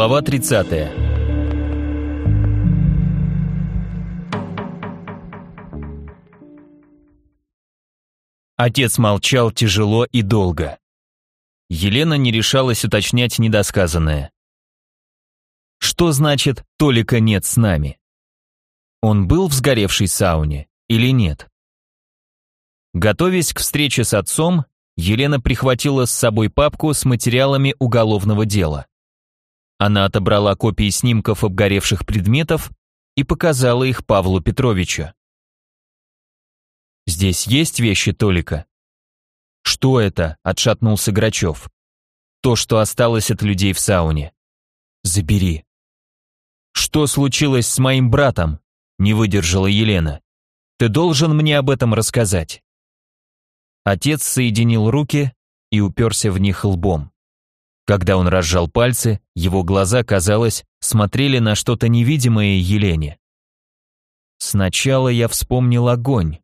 Глава 30. Отец молчал тяжело и долго. Елена не решалась уточнять недосказанное. Что значит «Толика нет с нами»? Он был в сгоревшей сауне или нет? Готовясь к встрече с отцом, Елена прихватила с собой папку с материалами уголовного дела. Она отобрала копии снимков обгоревших предметов и показала их Павлу Петровичу. «Здесь есть вещи Толика?» «Что это?» – отшатнулся Грачев. «То, что осталось от людей в сауне. Забери». «Что случилось с моим братом?» – не выдержала Елена. «Ты должен мне об этом рассказать». Отец соединил руки и уперся в них лбом. Когда он разжал пальцы, его глаза, казалось, смотрели на что-то невидимое Елене. Сначала я вспомнил огонь.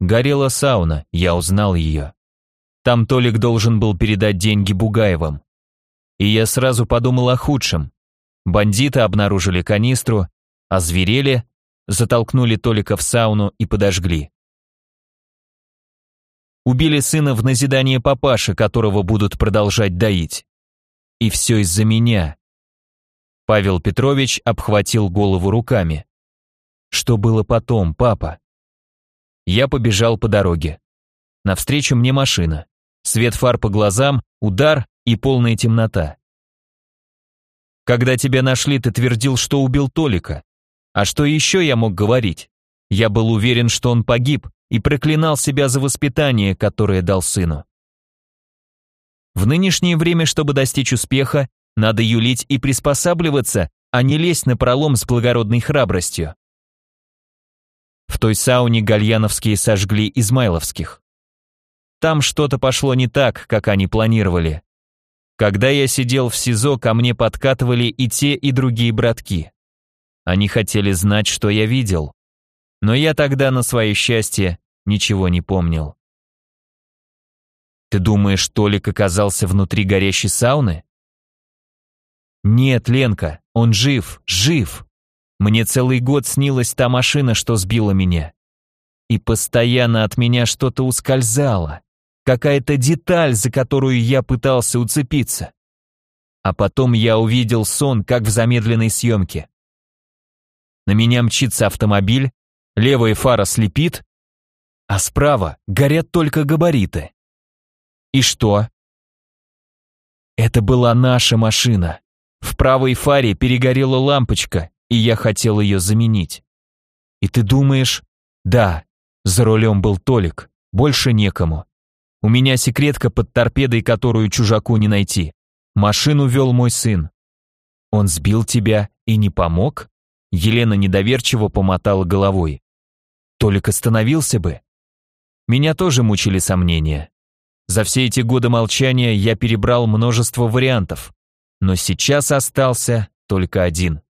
Горела сауна, я узнал ее. Там Толик должен был передать деньги Бугаевым. И я сразу подумал о худшем. Бандиты обнаружили канистру, озверели, затолкнули Толика в сауну и подожгли. Убили сына в назидание папаши, которого будут продолжать доить. И все из-за меня. Павел Петрович обхватил голову руками. Что было потом, папа? Я побежал по дороге. Навстречу мне машина. Свет фар по глазам, удар и полная темнота. Когда тебя нашли, ты твердил, что убил Толика. А что еще я мог говорить? Я был уверен, что он погиб, и проклинал себя за воспитание, которое дал сыну. В нынешнее время, чтобы достичь успеха, надо юлить и приспосабливаться, а не лезть на пролом с благородной храбростью. В той сауне гальяновские сожгли измайловских. Там что-то пошло не так, как они планировали. Когда я сидел в СИЗО, ко мне подкатывали и те, и другие братки. Они хотели знать, что я видел. Но я тогда, на свое счастье, ничего не помнил. Ты думаешь, Толик оказался внутри горящей сауны? Нет, Ленка, он жив, жив. Мне целый год снилась та машина, что сбила меня. И постоянно от меня что-то ускользало. Какая-то деталь, за которую я пытался уцепиться. А потом я увидел сон, как в замедленной съемке. На меня мчится автомобиль, левая фара слепит, а справа горят только габариты. И что? Это была наша машина. В правой фаре перегорела лампочка, и я хотел ее заменить. И ты думаешь, да, за рулем был Толик, больше некому. У меня секретка под торпедой, которую чужаку не найти. Машину вел мой сын. Он сбил тебя и не помог? Елена недоверчиво помотала головой. Толик остановился бы, меня тоже мучили сомнения. За все эти годы молчания я перебрал множество вариантов, но сейчас остался только один.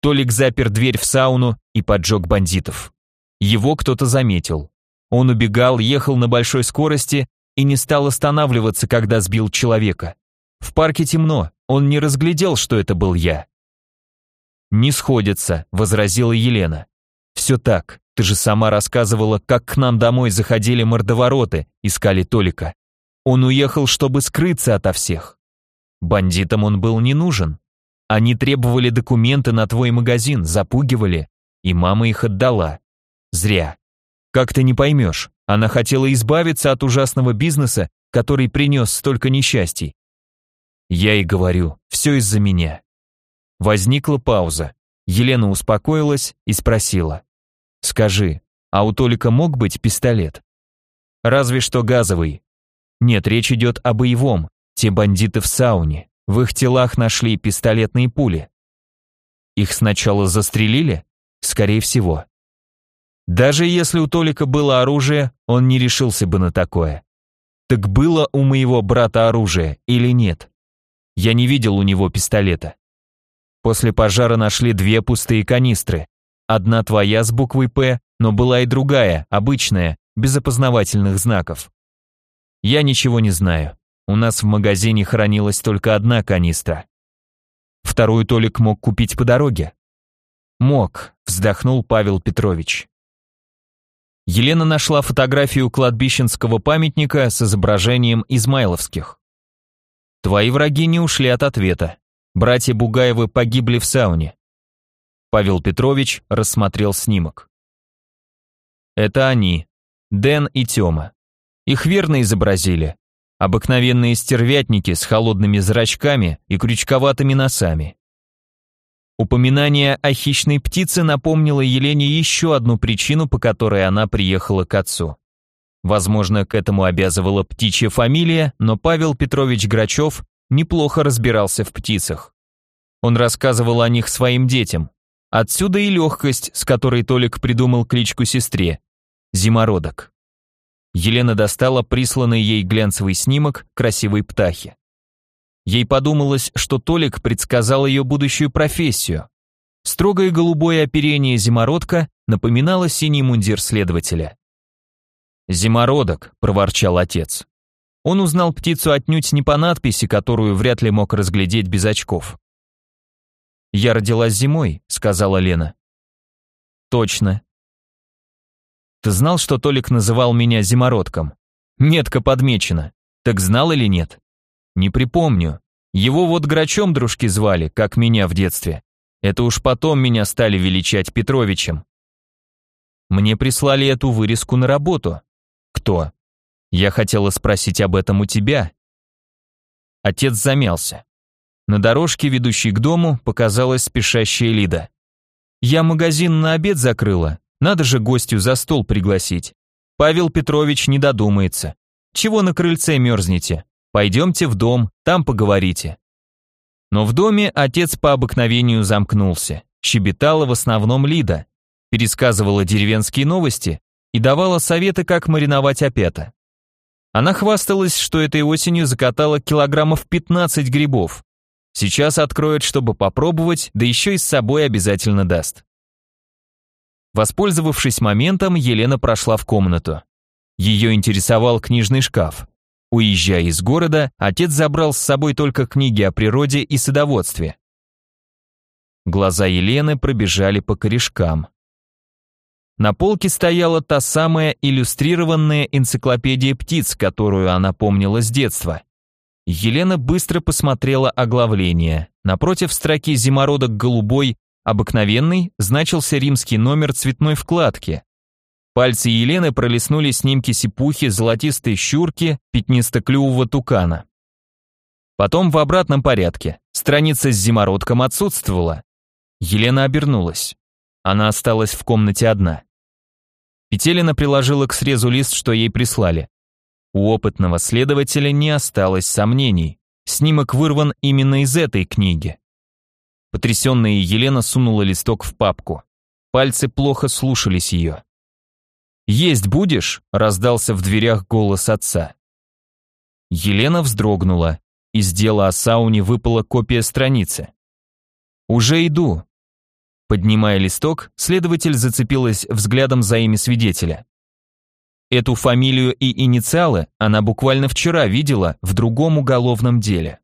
Толик запер дверь в сауну и поджег бандитов. Его кто-то заметил. Он убегал, ехал на большой скорости и не стал останавливаться, когда сбил человека. В парке темно, он не разглядел, что это был я. «Не сходится», — возразила Елена. «Все так. Ты же сама рассказывала, как к нам домой заходили мордовороты, искали Толика. Он уехал, чтобы скрыться ото всех. Бандитам он был не нужен. Они требовали документы на твой магазин, запугивали, и мама их отдала. Зря. Как ты не поймешь, она хотела избавиться от ужасного бизнеса, который принес столько несчастий. Я и говорю, все из-за меня. Возникла пауза. Елена успокоилась и спросила. Скажи, а у Толика мог быть пистолет? Разве что газовый. Нет, речь идет о боевом. Те бандиты в сауне. В их телах нашли пистолетные пули. Их сначала застрелили? Скорее всего. Даже если у Толика было оружие, он не решился бы на такое. Так было у моего брата оружие или нет? Я не видел у него пистолета. После пожара нашли две пустые канистры. Одна твоя с буквой «П», но была и другая, обычная, без опознавательных знаков. Я ничего не знаю. У нас в магазине хранилась только одна канистра. вторую Толик мог купить по дороге. Мог, вздохнул Павел Петрович. Елена нашла фотографию кладбищенского памятника с изображением измайловских. Твои враги не ушли от ответа. Братья Бугаевы погибли в сауне. Павел Петрович рассмотрел снимок. Это они, Дэн и Тёма. Их верно изобразили. Обыкновенные стервятники с холодными зрачками и крючковатыми носами. Упоминание о хищной птице напомнило Елене еще одну причину, по которой она приехала к отцу. Возможно, к этому обязывала птичья фамилия, но Павел Петрович Грачев неплохо разбирался в птицах. Он рассказывал о них своим детям. Отсюда и легкость, с которой Толик придумал кличку сестре – Зимородок. Елена достала присланный ей глянцевый снимок красивой птахи. Ей подумалось, что Толик предсказал ее будущую профессию. Строгое голубое оперение зимородка напоминало синий мундир следователя. «Зимородок», — проворчал отец. Он узнал птицу отнюдь не по надписи, которую вряд ли мог разглядеть без очков. «Я родилась зимой», — сказала Лена. «Точно». «Ты знал, что Толик называл меня зимородком?» «Нетка подмечена. Так знал или нет?» «Не припомню. Его вот Грачом дружки звали, как меня в детстве. Это уж потом меня стали величать Петровичем. Мне прислали эту вырезку на работу. Кто? Я хотела спросить об этом у тебя. Отец замялся. На дорожке, ведущей к дому, показалась спешащая Лида. Я магазин на обед закрыла. Надо же гостю за стол пригласить. Павел Петрович не додумается. Чего на крыльце мерзнете? Пойдемте в дом, там поговорите. Но в доме отец по обыкновению замкнулся. Щебетала в основном Лида. Пересказывала деревенские новости, и давала советы, как мариновать опята. Она хвасталась, что этой осенью закатала килограммов 15 грибов. Сейчас откроет, чтобы попробовать, да еще и с собой обязательно даст. Воспользовавшись моментом, Елена прошла в комнату. Ее интересовал книжный шкаф. Уезжая из города, отец забрал с собой только книги о природе и садоводстве. Глаза Елены пробежали по корешкам. На полке стояла та самая иллюстрированная энциклопедия птиц, которую она помнила с детства. Елена быстро посмотрела оглавление. Напротив строки «Зимородок голубой» обыкновенный значился римский номер цветной вкладки. Пальцы Елены пролистнули снимки сипухи, золотистой щурки, пятнистоклювого тукана. Потом в обратном порядке. Страница с зимородком отсутствовала. Елена обернулась. Она осталась в комнате одна. Петелина приложила к срезу лист, что ей прислали. У опытного следователя не осталось сомнений. Снимок вырван именно из этой книги. Потрясенная Елена сунула листок в папку. Пальцы плохо слушались ее. «Есть будешь?» – раздался в дверях голос отца. Елена вздрогнула. Из дела о сауне выпала копия страницы. «Уже иду», Поднимая листок, следователь зацепилась взглядом за имя свидетеля. Эту фамилию и инициалы она буквально вчера видела в другом уголовном деле.